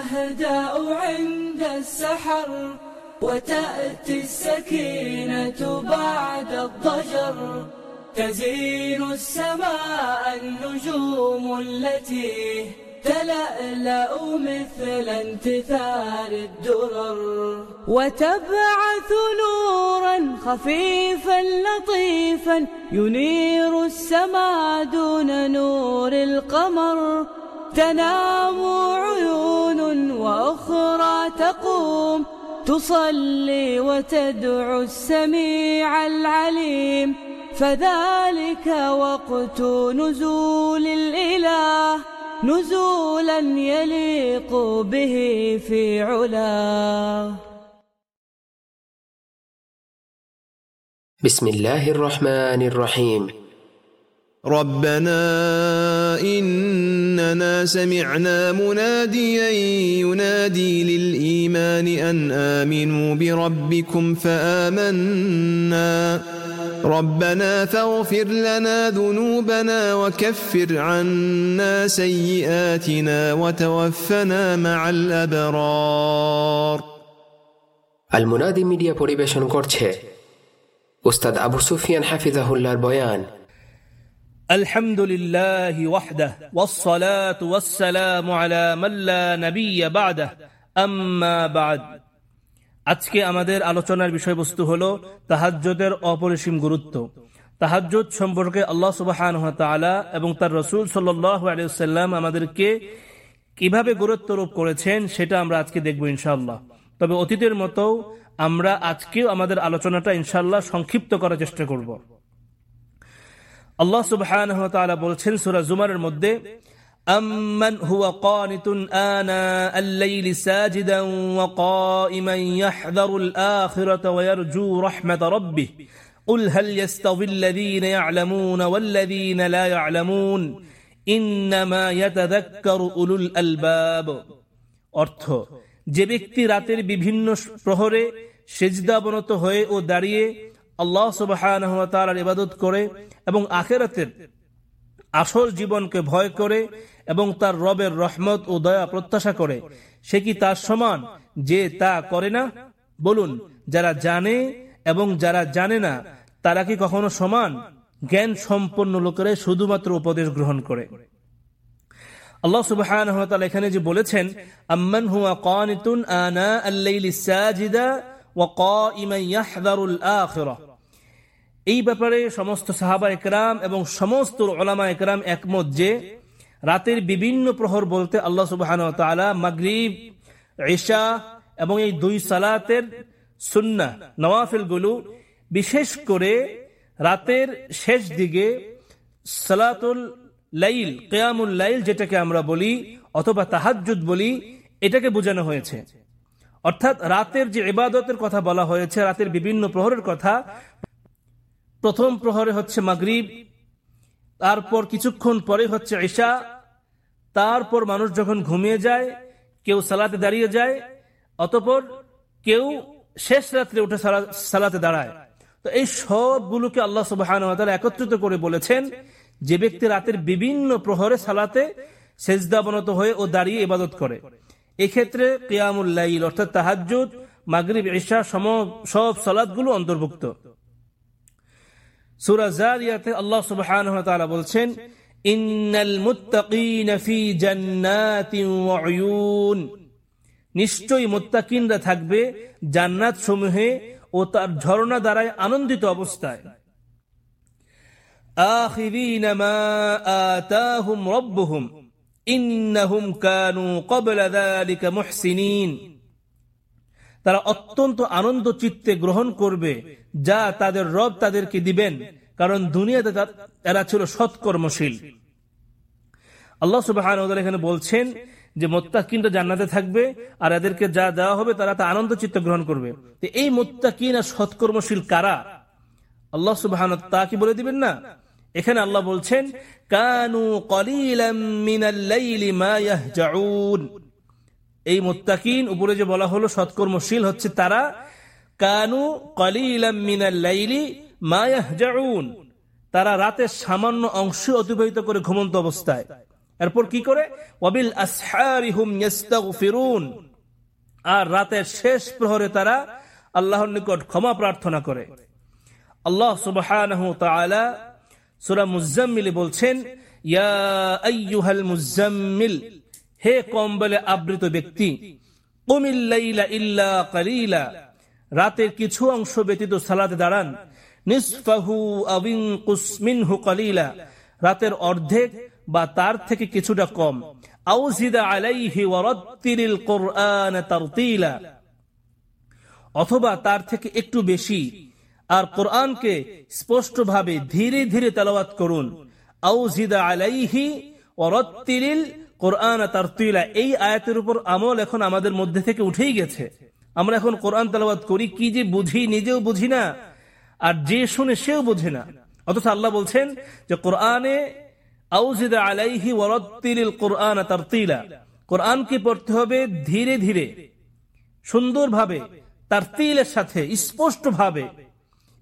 الشهداء عند السحر وتأتي السكينة بعد الضجر تزين السماء النجوم التي تلألأ مثل انتثار الدرر وتبعث نورا خفيفا لطيفا ينير السماء دون نور القمر تنام عيون وأخرى تقوم تصلي وتدعو السميع العليم. فذلك وقت نزول الإله نزولا يليق به في علاه. بسم الله الرحمن الرحيم. ربنا إننا سمعنا مناديا ينادي للإيمان أن آمنوا بربكم فآمنا ربنا فاغفر لنا ذنوبنا وكفر عنا سيئاتنا وتوفنا مع الأبرار المنادي media পরিবেশন করছে উস্তাদ আবু সুফিয়ান হাফিজাহুল্লাহর বয়ান الحمد لله وحده والصلاة والسلام على من لا نبي بعده أما بعد আজকে আমাদের আলোচনার বিষয়বস্তু হল তাহাজ্জদের অপরিসীম গুরুত্ব তাহাজ্জুদ সম্পর্কে আল্লাহ সুবাহান এবং তার রসুল সাল্লাম আমাদেরকে কিভাবে গুরুত্বরূপ করেছেন সেটা আমরা আজকে দেখব ইনশাল্লাহ তবে অতীতের মতো আমরা আজকেও আমাদের আলোচনাটা ইনশাল্লাহ সংক্ষিপ্ত করার চেষ্টা করব আল্লাহ সুবহান বলছেন সুরা জুমারের মধ্যে أمن هو قانت آناء الليل ساجدا وقائما يحذر الآخرة ويرجو رحمة ربه قل هل يستوي الذين يعلمون والذين لا يعلمون إنما يتذكر أولو الألباب অর্থ যে ব্যক্তি রাতের বিভিন্ন প্রহরে সেজদাবনত হয়ে ও দাঁড়িয়ে আল্লাহ সুবাহ ইবাদত করে এবং আখেরাতের আসল জীবনকে ভয় করে এবং তার রবের রহমত ও দয়া প্রত্যাশা করে, সে কি তার সমান যে তা করে না? বলুন, যারা জানে এবং যারা জানে না, তারা কি কখনো সমান জ্ঞান সম্পন্ন লোকেরা শুধুমাত্র উপদেশ গ্রহণ করে? আল্লাহ সুবাহ এখানে যে বলেছেন, আম্মান হুয়া কানিতুন আনা আল্লাইলি সাজিদা ওয়া কাইমান ইয়াহদারুল আখিরাহ এই ব্যাপারে সমস্ত সাহাবা একরাম এবং সমস্ত ওলামা একরাম একমত যে রাতের বিভিন্ন প্রহর বলতে আল্লাহ সুবাহ মাগরিব, ঈশা এবং এই দুই সালাতের সুন্না নওয়াফিলগুলো বিশেষ করে রাতের শেষ দিকে সালাতুল লাইল, কেয়ামুল লাইল যেটাকে আমরা বলি অথবা তাহাজুদ বলি, এটাকে বোঝানো হয়েছে। অর্থাৎ রাতের যে ইবাদতের কথা বলা হয়েছে, রাতের বিভিন্ন প্রহরের কথা প্রথম প্রহরে হচ্ছে মাগরিব, তারপর কিছুক্ষণ পরে হচ্ছে ঈশা, তারপর মানুষ যখন ঘুমিয়ে যায়, কেউ সালাতে দাঁড়িয়ে যায়, অতপর কেউ শেষ রাত্রে উঠে সালাতে দাঁড়ায়। তো এই সবগুলোকে আল্লাহ সুবাহ একত্রিত করে বলেছেন যে ব্যক্তি রাতের বিভিন্ন প্রহরে সালাতে সেজদাবনত হয়ে ও দাঁড়িয়ে ইবাদত করে। এক্ষেত্রে কিয়ামুল্লাইল অর্থাৎ তাহাজুদ মাগরিব, ঈশা সম, সব সালাদগুলো অন্তর্ভুক্ত। সুরা জারিয়াতে আল্লাহ সুবহানাহু ওয়া তাআলা বলছেন ইন্নাল মুত্তাকিনা ফি জান্নাতিন ওয়া উয়ুন নিশ্চয়ই মুত্তাকিনরা থাকবে জান্নাত সমূহে ও তার ঝর্ণা দ্বারায় আনন্দিত অবস্থায় آخذين ما آتاهم ربهم إنهم كانوا قبل ذلك محسنين তারা অত্যন্ত আনন্দ চিত্তে গ্রহণ করবে, যা তাদের রব তাদেরকে দিবেন, কারণ দুনিয়াতে এরা ছিল সৎকর্মশীল। আল্লাহ সুবাহ এখানে বলছেন যে, মোত্তাকিনরা জান্নাতে থাকবে, আর এদেরকে যা দেওয়া হবে তারা তা আনন্দ চিত্ত গ্রহণ করবে। এই মোত্তাকিন আর সৎকর্মশীল কারা? আল্লাহ সুবাহ তা কি বলে দিবেন না? এখানে আল্লাহ বলছেন, কানু কলিলাম মিনাল মা ইয়াহজাউন। এই মোত্তাকিন, উপরে যে বলা হলো সৎকর্মশীল হচ্ছে তারা, কানু কলিলাইলি মায়াহজাউন তারা রাতের সামান্য অংশ অতিবাহিত করে ঘুমন্ত অবস্থায়। এরপর কি করে? ওয়াবিল আর রাতের শেষ প্রহরে তারা আল্লাহর নিকট ক্ষমা প্রার্থনা করে। আল্লাহ তাআলা সূরা মুজাম্মিলে বলছেন, ইয়া আইয়ুহাল মুজাম্মিল। হে কম্বলে আবৃত ব্যক্তি, কুমিল লাইলা ইল্লা কালিলা, রাতের কিছু অংশ ব্যতীত সালাতে দাঁড়ান। নিসফাহু আবিন কুসমিনহু কালিলা, রাতের অর্ধেক বা তার থেকে কিছুটা কম। আউজিদা আলাইহি ওয়ারাত্তিলিল কোরআন তারতিলা, অথবা তার থেকে একটু বেশি। আর কোরআনকে স্পষ্টভাবে ধীরে ধীরে তেলাওয়াত করুন। আউজিদা আলাইহি ওয়ারাত্তিলিল কোরআন তারতিলা এই আয়াতের উপর আমল এখন আমাদের মধ্যে থেকে উঠেই গেছে। আমরা এখন কোরআন তেলাওয়াত করি, কি যে বুঝি, নিজেও বুঝি না, আর যে শুনে সেও বুঝে না। অথচ আল্লাহ বলছেন যে, কোরআনে আউজিদা আলাইহি ওয়ারাত্তিলিল কোরআন তারতিলা। কোরআনকে পড়তে হবে ধীরে ধীরে, সুন্দরভাবে তার তিলের সাথে স্পষ্ট ভাবে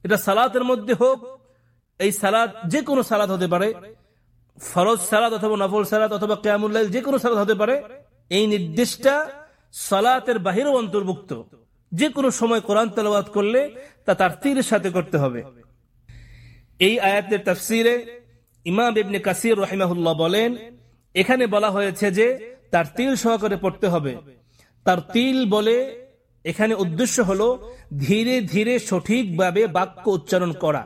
এটা সালাতের মধ্যে হোক, এই সালাদ যে কোনো সালাদ হতে পারে ফরজ সালাদ অথবা নফল সালাদ অথবা কেয়ামুল্লাহ যে কোনো সালাদ হতে পারে, এই নির্দেশটা সালাতের বাহিরেও অন্তর্ভুক্ত। যে কোনো সময় কোরআন তেলাবাদ করলে তা তার তীরের সাথে করতে হবে। এই আয়াতের তাফসিরে ইমাম ইবনে কাসির রহিমাহুল্লাহ বলেন, এখানে বলা হয়েছে যে তার তিল সহকারে পড়তে হবে। তার তিল বলে এখানে উদ্দেশ্য হলো ধীরে ধীরে সঠিকভাবে বাক্য উচ্চারণ করা।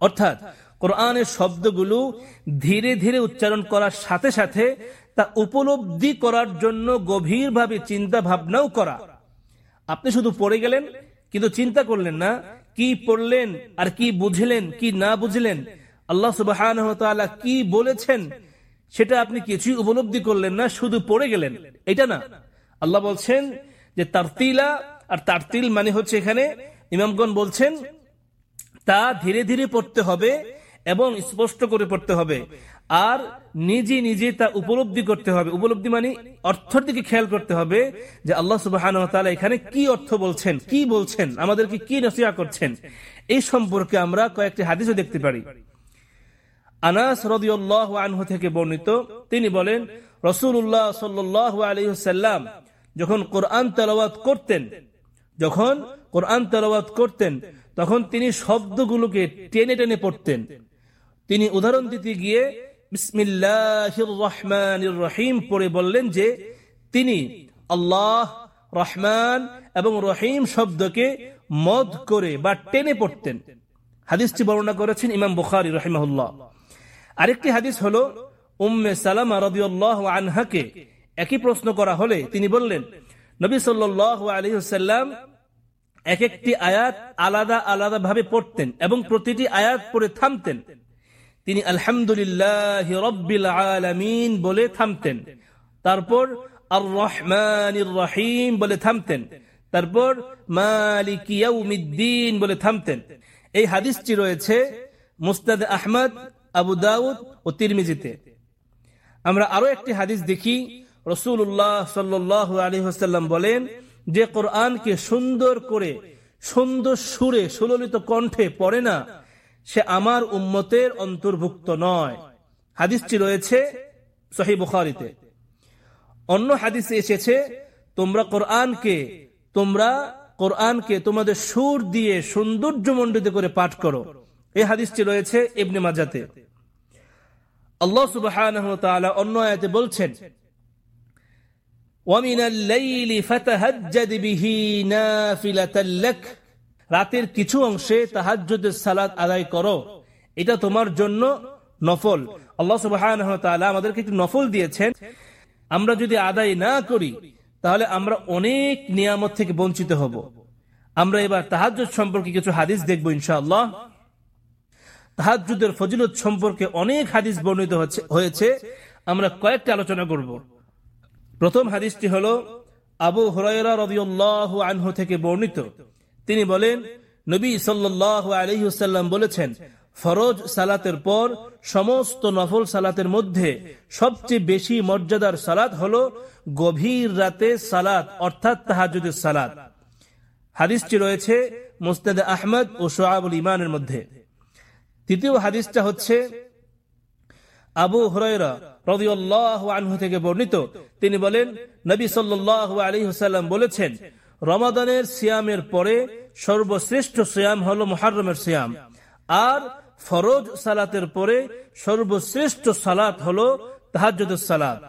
অর্থাৎ কোরআনের শব্দগুলো ধীরে ধীরে উচ্চারণ করার সাথে সাথে তা উপলব্ধি করার জন্য গভীরভাবে চিন্তা ভাবনাও করা। আপনি শুধু পড়ে গেলেন, কিন্তু চিন্তা করলেন না, কি পড়লেন আর কি বুঝলেন, কি না বুঝলেন, আল্লাহ সুবাহ কি বলেছেন, সেটা আপনি কিছুই উপলব্ধি করলেন না, শুধু পড়ে গেলেন। এটা না। আল্লাহ বলছেন যে তারতিলা, আর তারতিল মানে হচ্ছে এখানে ইমামগণ বলছেন, তা ধীরে ধীরে পড়তে হবে এবং স্পষ্ট করে পড়তে হবে। আর নিজে নিজে তা উপলব্ধি করতে হবে। উপলব্ধি মানে অর্থের দিকে খেয়াল করতে হবে যে আল্লাহ সুবাহ এখানে কি অর্থ বলছেন, কি বলছেন, আমাদেরকে কি নসিয়া করছেন এই সম্পর্কে আমরা কয়েকটি হাদিসও দেখতে পারি। আনাস আনহু থেকে বর্ণিত, তিনি বলেন রসুল্লাহ সাল্লাহ যখন কোরআন তেলাওয়াত করতেন, যখন কোরআন তেলাওয়াত করতেন, তখন তিনি শব্দগুলোকে টেনে টেনে পড়তেন। তিনি উদাহরণ দিতে গিয়ে বিসমিল্লাহির রহমানির রহিম পড়ে বললেন যে তিনি আল্লাহ, রহমান এবং রহিম শব্দকে মদ করে বা টেনে পড়তেন। হাদিসটি বর্ণনা করেছেন ইমাম বুখারি রহিমাহুল্লাহ। আরেকটি হাদিস হলো, উম্মে সালামা রদিউল্লাহ আনহাকে একই প্রশ্ন করা হলে তিনি বললেন, নবী সাল্লাহ আলহিহাল্লাম এক একটি আয়াত আলাদা আলাদা ভাবে পড়তেন এবং প্রতিটি আয়াত পড়ে থামতেন। তিনি আলহামদুলিল্লাহ রব্বিল আলামিন বলে থামতেন। তারপর আর রহমান রহিম বলে থামতেন। তারপর মালিক ইয়াউমিদ্দিন বলে থামতেন। এই হাদিসটি রয়েছে মুস্তাদ আহমদ, আবু দাউদ ও তিরমিজিতে। আমরা আরও একটি হাদিস দেখি রসুল্লাহ হাসাল্লাম বলেন, যে কোরআনকে সুন্দর করে, সুন্দর সুরে সুললিত কণ্ঠে পড়ে না সে আমার উম্মতের অন্তর্ভুক্ত নয় হাদিসটি রয়েছে সহি বুখারিতে অন্য হাদিসে এসেছে তোমরা কোরআনকে তোমরা কোরআনকে তোমাদের সুর দিয়ে সৌন্দর্য মণ্ডিত করে পাঠ করো এই হাদিসটি রয়েছে ইবনে মাজাতে আল্লাহ সুবাহ অন্য আয়াতে বলছেন ومن الليل فتهجد به نافلة لك রাতের কিছু অংশে তাহাজ্জুদের সালাত আদায় করো। এটা তোমার জন্য নফল। আল্লাহ তাআলা আমাদেরকে একটু নফল দিয়েছেন। আমরা যদি আদায় না করি, তাহলে আমরা অনেক নিয়ামত থেকে বঞ্চিত হব। আমরা এবার তাহাজ্জুদ সম্পর্কে কিছু হাদিস দেখব ইনশাআল্লাহ। তাহাজ্জুদের ফজিলত সম্পর্কে অনেক হাদিস বর্ণিত হয়েছে। আমরা কয়েকটা আলোচনা করব। প্রথম হাদিসটি হল, আবু হরাইরা রবিউল্লাহ আনহু থেকে বর্ণিত। তিনি বলেন, নবী সাল্লাহ আলহিউসাল্লাম বলেছেন, ফরজ সালাতের পর সমস্ত নফল সালাতের মধ্যে সবচেয়ে বেশি মর্যাদার সালাত হল গভীর রাতে সালাত, অর্থাৎ তাহাজুদের সালাত। হাদিসটি রয়েছে মুস্তাদ আহমদ ও সোহাবুল ইমানের মধ্যে। তৃতীয় হাদিসটা হচ্ছে, আবু হরাইরা রাদিয়াল্লাহু আনহু থেকে বর্ণিত। তিনি বলেন, নবী সাল্লাল্লাহু আলাইহি ওয়াসাল্লাম বলেছেন রমাদানের সিয়ামের পরে সর্বশ্রেষ্ঠ সিয়াম হলো মুহররমের সিয়াম। আর ফরজ সালাতের পরে সর্বশ্রেষ্ঠ সালাত হলো তাহাজ্জুদুস সালাত।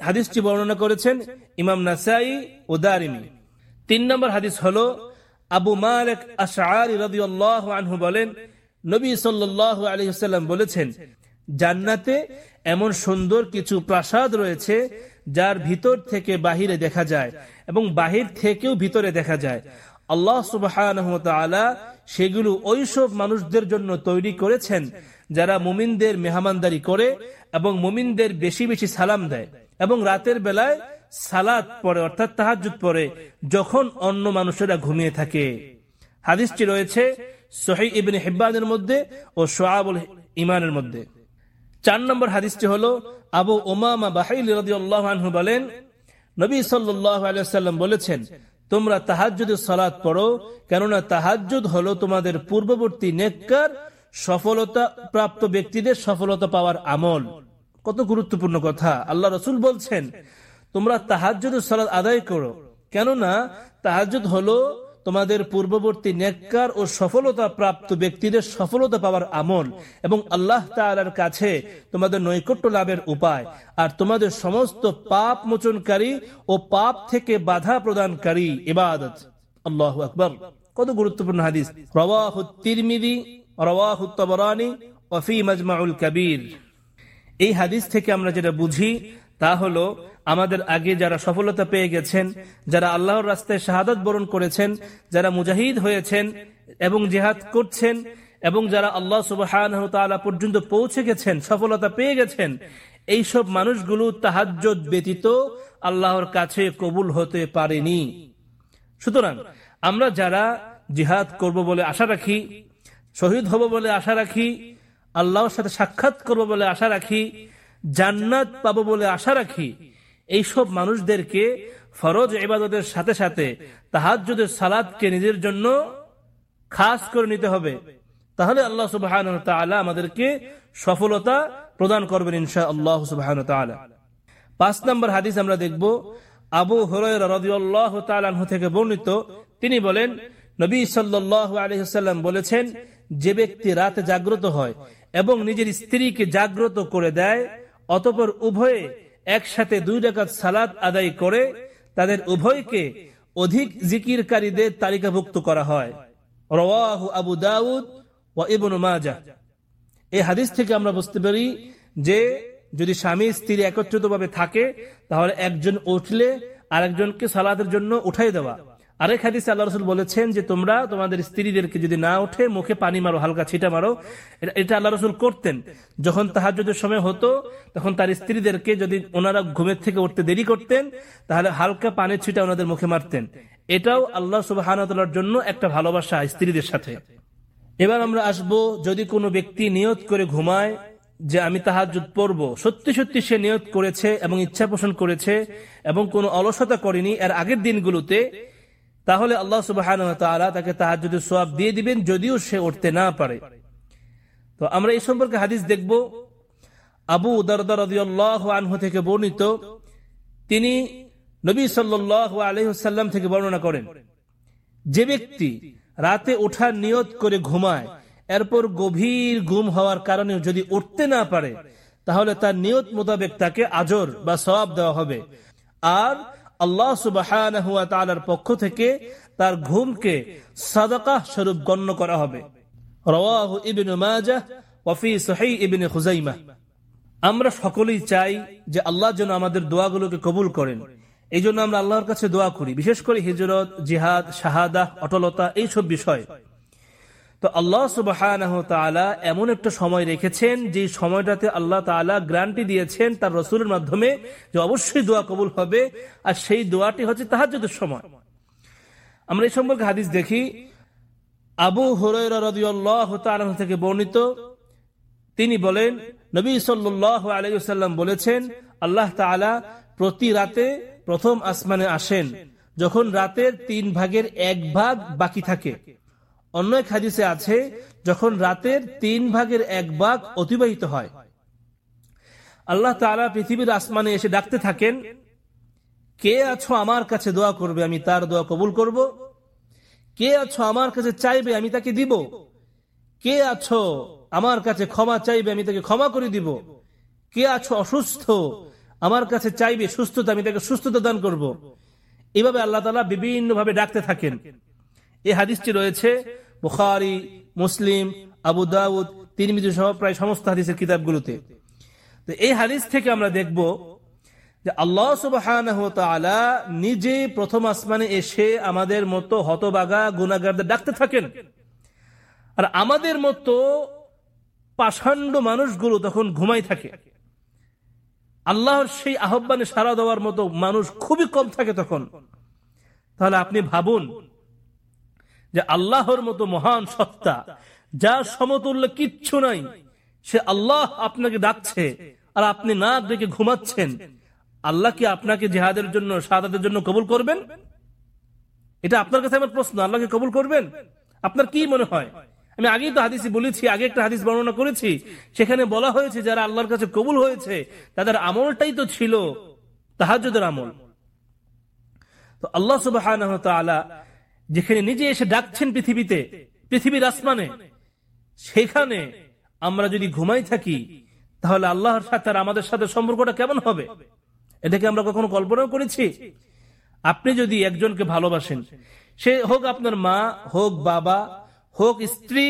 হাদিসটি বর্ণনা করেছেন ইমাম নাসাই ও দারিমি। তিন নম্বর হাদিস হলো আবু মালিক আনহু বলেন, নবী সাল্লাল্লাহু আলাইহি ওয়াসাল্লাম বলেছেন, জান্নাতে এমন সুন্দর কিছু প্রাসাদ রয়েছে যার ভিতর থেকে বাহিরে দেখা যায়। এবং বাহির থেকেও ভিতরে দেখা যায়। আল্লাহ তাআলা সেগুলো ওইসব মানুষদের জন্য তৈরি করেছেন যারা মুমিনদের মেহমানদারি করে এবং মুমিনদের বেশি বেশি সালাম দেয় এবং রাতের বেলায় সালাত পরে অর্থাৎ তাহাজুদ পরে যখন অন্য মানুষেরা ঘুমিয়ে থাকে। হাদিসটি রয়েছে সহি ইবিন হিব্বানের মধ্যে ও সোয়াবুল ইমানের মধ্যে। চার নম্বর হাদিসটি হলো আবু ওমামা বাহাইল রাদিয়াল্লাহু বলেন নবী সাল্লাল্লাহু আলাইসাল্লাম বলেছেন, তোমরা তাহাজুদ সালাদ পড়ো, কেননা তাহাজুদ হলো তোমাদের পূর্ববর্তী নেককার, সফলতা প্রাপ্ত ব্যক্তিদের সফলতা পাওয়ার আমল। কত গুরুত্বপূর্ণ কথা। আল্লাহ রসুল বলছেন, তোমরা তাহাজুদ সালাদ আদায় করো, কেননা তাহাজুদ হলো তোমাদের পূর্ববর্তী নেককার ও সফলতা প্রাপ্ত ব্যক্তিদের সফলতা পাওয়ার আমল এবং আল্লাহ তালার কাছে তোমাদের নৈকট্য লাভের উপায় আর তোমাদের সমস্ত পাপ মোচনকারী ও পাপ থেকে বাধা প্রদানকারী ইবাদত। আল্লাহ আকবর। কত গুরুত্বপূর্ণ হাদিস। রওয়াহ তিরমিদি রওয়াহ তবরানি ওফি মাজমাউল কবির। এই হাদিস থেকে আমরা যেটা বুঝি তা হলো, আমাদের আগে যারা সফলতা পেয়ে গেছেন, যারা আল্লাহর রাস্তায় শাহাদত বরণ করেছেন, যারা মুজাহিদ হয়েছেন এবং জেহাদ করছেন, এবং যারা আল্লাহ সুবাহান পর্যন্ত পৌঁছে গেছেন, সফলতা পেয়ে গেছেন, এইসব মানুষগুলো তাহাজ্জত ব্যতীত আল্লাহর কাছে কবুল হতে পারেনি। সুতরাং আমরা যারা জিহাদ করব বলে আশা রাখি, শহীদ হব বলে আশা রাখি, আল্লাহর সাথে সাক্ষাৎ করব বলে আশা রাখি জান্নাত পাবো বলে আশা রাখি, এইসব মানুষদেরকে ফরজ ইবাদতের সাথে সাথে তাহাজ্জুদের সালাদকে নিজের জন্য খাস করে নিতে হবে। তাহলে আল্লাহ সুবাহ আমাদেরকে সফলতা প্রদান করবেন ইনশা আল্লাহ সুবাহ পাঁচ নম্বর হাদিস আমরা দেখব, আবু হরাহ থেকে বর্ণিত। তিনি বলেন, নবী সাল্লাহ আলহিহাল্লাম বলেছেন, যে ব্যক্তি রাতে জাগ্রত হয় এবং নিজের স্ত্রীকে জাগ্রত করে দেয় অতপর উভয়ে একসাথে দুই ডাকাত সালাদ আদায় করে তাদের উভয়কে অধিক জিকিরকারীদের তালিকাভুক্ত করা হয়। রওয়াহু আবু দাউদ ও ইবন মাজা এই হাদিস থেকে আমরা বুঝতে পারি যে, যদি স্বামী স্ত্রী একত্রিত ভাবে থাকে, তাহলে একজন উঠলে আরেকজনকে সালাদের জন্য উঠাই দেওয়া। আরেক হাদিস আল্লাহ রসুল বলেছেন যে তোমরা তোমাদের স্ত্রীদেরকে যদি না ওঠে, মুখে পানি মারো, হালকা ছিটা মারো। এটা আল্লাহ রসুল করতেন। যখন তাহাজের সময় হতো, তখন তার স্ত্রীদেরকে যদি ওনারা ঘুমের থেকে উঠতে দেরি করতেন, তাহলে হালকা পানির ছিটা ওনাদের মুখে মারতেন। এটাও আল্লাহ সুবাহর জন্য একটা ভালোবাসা স্ত্রীদের সাথে। এবার আমরা আসব, যদি কোনো ব্যক্তি নিয়ত করে ঘুমায়, যে আমি তাহাজুদ পড়ব, সত্যি সত্যি সে নিয়ত করেছে এবং ইচ্ছা পোষণ করেছে এবং কোনো অলসতা করেনি, এর আগের দিনগুলোতে তাহলে আল্লাহ সুবাহ তাকে তাহাজুদের সোয়াব দিয়ে দিবেন যদিও সে উঠতে না পারে। তো আমরা এই সম্পর্কে হাদিস দেখব। আবু দরদার আনহু থেকে বর্ণিত, তিনি নবী সাল্লাহ আলহ্লাম থেকে বর্ণনা করেন, যে ব্যক্তি রাতে ওঠার নিয়ত করে ঘুমায়, এরপর গভীর ঘুম হওয়ার কারণে যদি উঠতে না পারে, তাহলে তার নিয়ত মোতাবেক তাকে আজর বা সবাব দেওয়া হবে। আর আল্লাহ সুবাহ পক্ষ থেকে তার ঘুমকে সাদাকাহ স্বরূপ গণ্য করা হবে। আমরা সকলেই চাই যে আল্লাহ যেন আমাদের দোয়াগুলোকে কবুল করেন। এই জন্য আমরা আল্লাহর কাছে দোয়া করি, বিশেষ করে হিজরত, জিহাদ শাহাদা অটলতা, এইসব বিষয়। তো আল্লাহ সুবাহ এমন একটা সময় রেখেছেন যে সময়টাতে আল্লাহ তালা গ্রান্টি দিয়েছেন তার রসুলের মাধ্যমে যে অবশ্যই দোয়া কবুল হবে, আর সেই দোয়াটি হচ্ছে তাহাজুদের সময়। আমরা এই সম্পর্কে হাদিস দেখি। আবু হরাহ থেকে বর্ণিত, তিনি বলেন, নবী আলাইসাল্লাম বলেছেন, আল্লাহ তালা প্রতি রাতে প্রথম আসমানে আসেন, যখন রাতের তিন ভাগের এক ভাগ বাকি থাকে। অন্য এক হাদিসে আছে, যখন রাতের তিন ভাগের এক ভাগ অতিবাহিত হয়। আল্লাহ তালা পৃথিবীর আসমানে এসে ডাকতে থাকেন, কে আছো আমার কাছে দোয়া করবে, আমি তার দোয়া কবুল করব? কে আছো আমার কাছে চাইবে, আমি তাকে দিব? কে আছো আমার কাছে ক্ষমা চাইবে, আমি তাকে ক্ষমা করে দিব? কে আছো অসুস্থ, আমার কাছে চাইবে সুস্থতা, আমি তাকে সুস্থতা দান করব। এভাবে আল্লাহ তালা বিভিন্ন ভাবে ডাকতে থাকেন। এই হাদিসটি রয়েছে বুখারি, মুসলিম, আবু দাউদ, তিরমিজি সহ প্রায় সমস্ত হাদিসের কিতাবগুলোতে। তো এই হাদিস থেকে আমরা দেখব যে আল্লাহ সুবাহ নিজে প্রথম আসমানে এসে আমাদের মতো হতবাগা গুনাগারদের ডাকতে থাকেন। আর আমাদের মতো পাষাণ্ড মানুষগুলো তখন ঘুমাই থাকে। আল্লাহর সেই আহ্বানে সারা দেওয়ার মতো মানুষ খুবই কম থাকে তখন। তাহলে আপনি ভাবুন যে আল্লাহর মতো মহান সত্তা, যার সমতুল্য কিচ্ছু নাই, সে আল্লাহ আপনাকে ডাকছে আর আপনি না ডেকে ঘুমাচ্ছেন। আল্লাহ কি আপনাকে জেহাদের জন্য সাদাদের জন্য কবুল করবেন? এটা আপনার কাছে আমার প্রশ্ন আল্লাহকে কবুল করবেন? আপনার কি মনে হয়? আমি আগেই তো হাদিসি বলেছি, আগে একটা হাদিস বর্ণনা করেছি, সেখানে বলা হয়েছে যারা আল্লাহর কাছে কবুল হয়েছে, তাদের আমলটাই তো ছিল তাহাজদের আমল। তো আল্লাহ সুবাহ যেখানে নিজে এসে ডাকছেন পৃথিবীতে, পৃথিবীর আসমানে, সেখানে আমরা যদি ঘুমাই থাকি, তাহলে আল্লাহর সাথে আর আমাদের সাথে সম্পর্কটা কেমন হবে? এটাকে আমরা কখনো কল্পনাও করেছি? আপনি যদি একজনকে ভালোবাসেন, সে হোক আপনার মা, হোক বাবা, হোক স্ত্রী,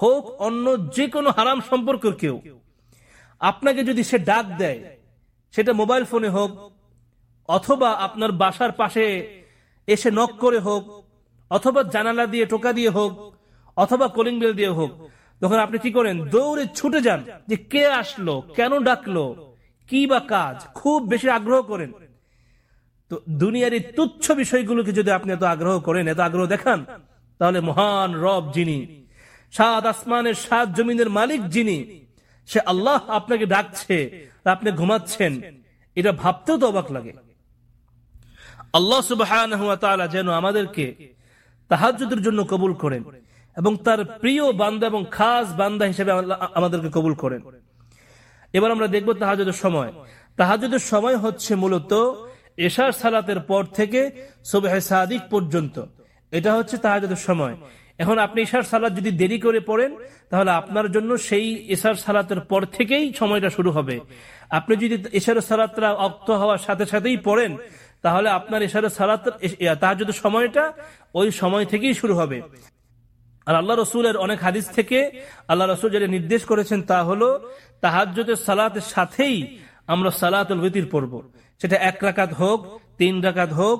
হোক অন্য যে কোনো হারাম সম্পর্ক কেউ, আপনাকে যদি সে ডাক দেয়, সেটা মোবাইল ফোনে হোক, অথবা আপনার বাসার পাশে এসে নক করে হোক অথবা জানালা দিয়ে টোকা দিয়ে হোক, অথবা কলিং বেল দিয়ে হোক, তখন আপনি কি করেন? দৌড়ে ছুটে যান যে কে আসলো, কেন ডাকলো, কি বা কাজ, খুব বেশি আগ্রহ করেন। তো দুনিয়ার এই তুচ্ছ বিষয়গুলোকে যদি আপনি এত আগ্রহ করেন, এত আগ্রহ দেখান, তাহলে মহান রব যিনি, সাত আসমানের, সাত জমিনের মালিক যিনি, সে আল্লাহ আপনাকে ডাকছে, আপনি ঘুমাচ্ছেন, এটা ভাবতেও তো অবাক লাগে। আল্লাহ সুবাহ যেন আমাদেরকে তাহাজুদের জন্য কবুল করেন এবং তার প্রিয় বান্দা এবং খাস বান্দা হিসেবে আমাদেরকে কবুল করেন। এবার আমরা দেখব তাহাজুদের সময়। তাহাজুদের সময় হচ্ছে মূলত এশার সালাতের পর থেকে সোবেহ সাদিক পর্যন্ত। এটা হচ্ছে তাহাজুদের সময়। এখন আপনি এশার সালাত যদি দেরি করে পড়েন, তাহলে আপনার জন্য সেই এশার সালাতের পর থেকেই সময়টা শুরু হবে। আপনি যদি এশার সালাতরা অক্ত হওয়ার সাথে সাথেই পড়েন তাহলে আপনার এশার সালাত তাহাজুদের সময়টা ওই সময় থেকেই শুরু হবে। আর আল্লাহ রসুলের অনেক হাদিস থেকে আল্লাহ রসুল যেটা নির্দেশ করেছেন তা হলো তাহাজ্যতের সালাতের সাথেই আমরা সালাতুল ভিতির পড়ব। সেটা এক রাকাত হোক, তিন রাকাত হোক,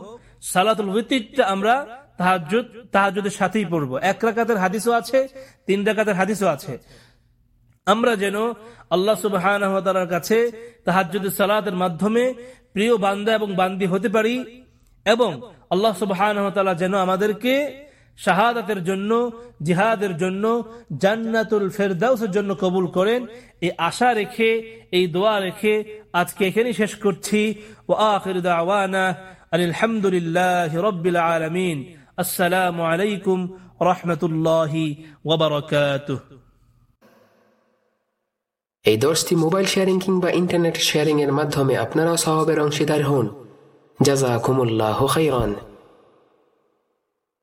সালাতুল ভিতিরটা আমরা তাহাজুদ তাহাজুদের সাথেই পড়ব। এক রাকাতের হাদিসও আছে, তিন রাকাতের হাদিসও আছে। আমরা যেন আল্লাহ সুবাহ কাছে তাহাজুদের সালাতের মাধ্যমে প্রিয় বান্দা এবং বান্দি হতে পারি এবং আল্লাহ সুবাহ যেন আমাদেরকে শাহাদাতের জন্য, জিহাদের জন্য, জান্নাতুল ফেরদাউসের জন্য কবুল করেন। এই আশা রেখে, এই দোয়া রেখে আজকে এখানেই শেষ করছি। ও আখির দাওয়ানা আলহামদুলিল্লাহ রব্বিল আলামিন। আসসালামু আলাইকুম রহমতুল্লাহি ওবরাকাতুহ এই দশটি মোবাইল শেয়ারিং কিংবা ইন্টারনেট শেয়ারিং এর মাধ্যমে আপনারাও স্বভাবের অংশীদার হন। জাজাকুমুল্লাহ খাইরান।